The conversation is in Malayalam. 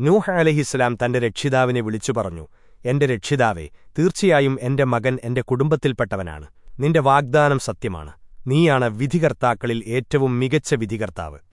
നൂഹ് അലഹിസ്ലാം തന്റെ രക്ഷിതാവിനെ വിളിച്ചു പറഞ്ഞു എന്റെ രക്ഷിതാവേ തീർച്ചയായും എന്റെ മകൻ എന്റെ കുടുംബത്തിൽപ്പെട്ടവനാണ്. നിന്റെ വാഗ്ദാനം സത്യമാണ്. നീയാണ് വിധികർത്താക്കളിൽ ഏറ്റവും മികച്ച വിധികർത്താവ്.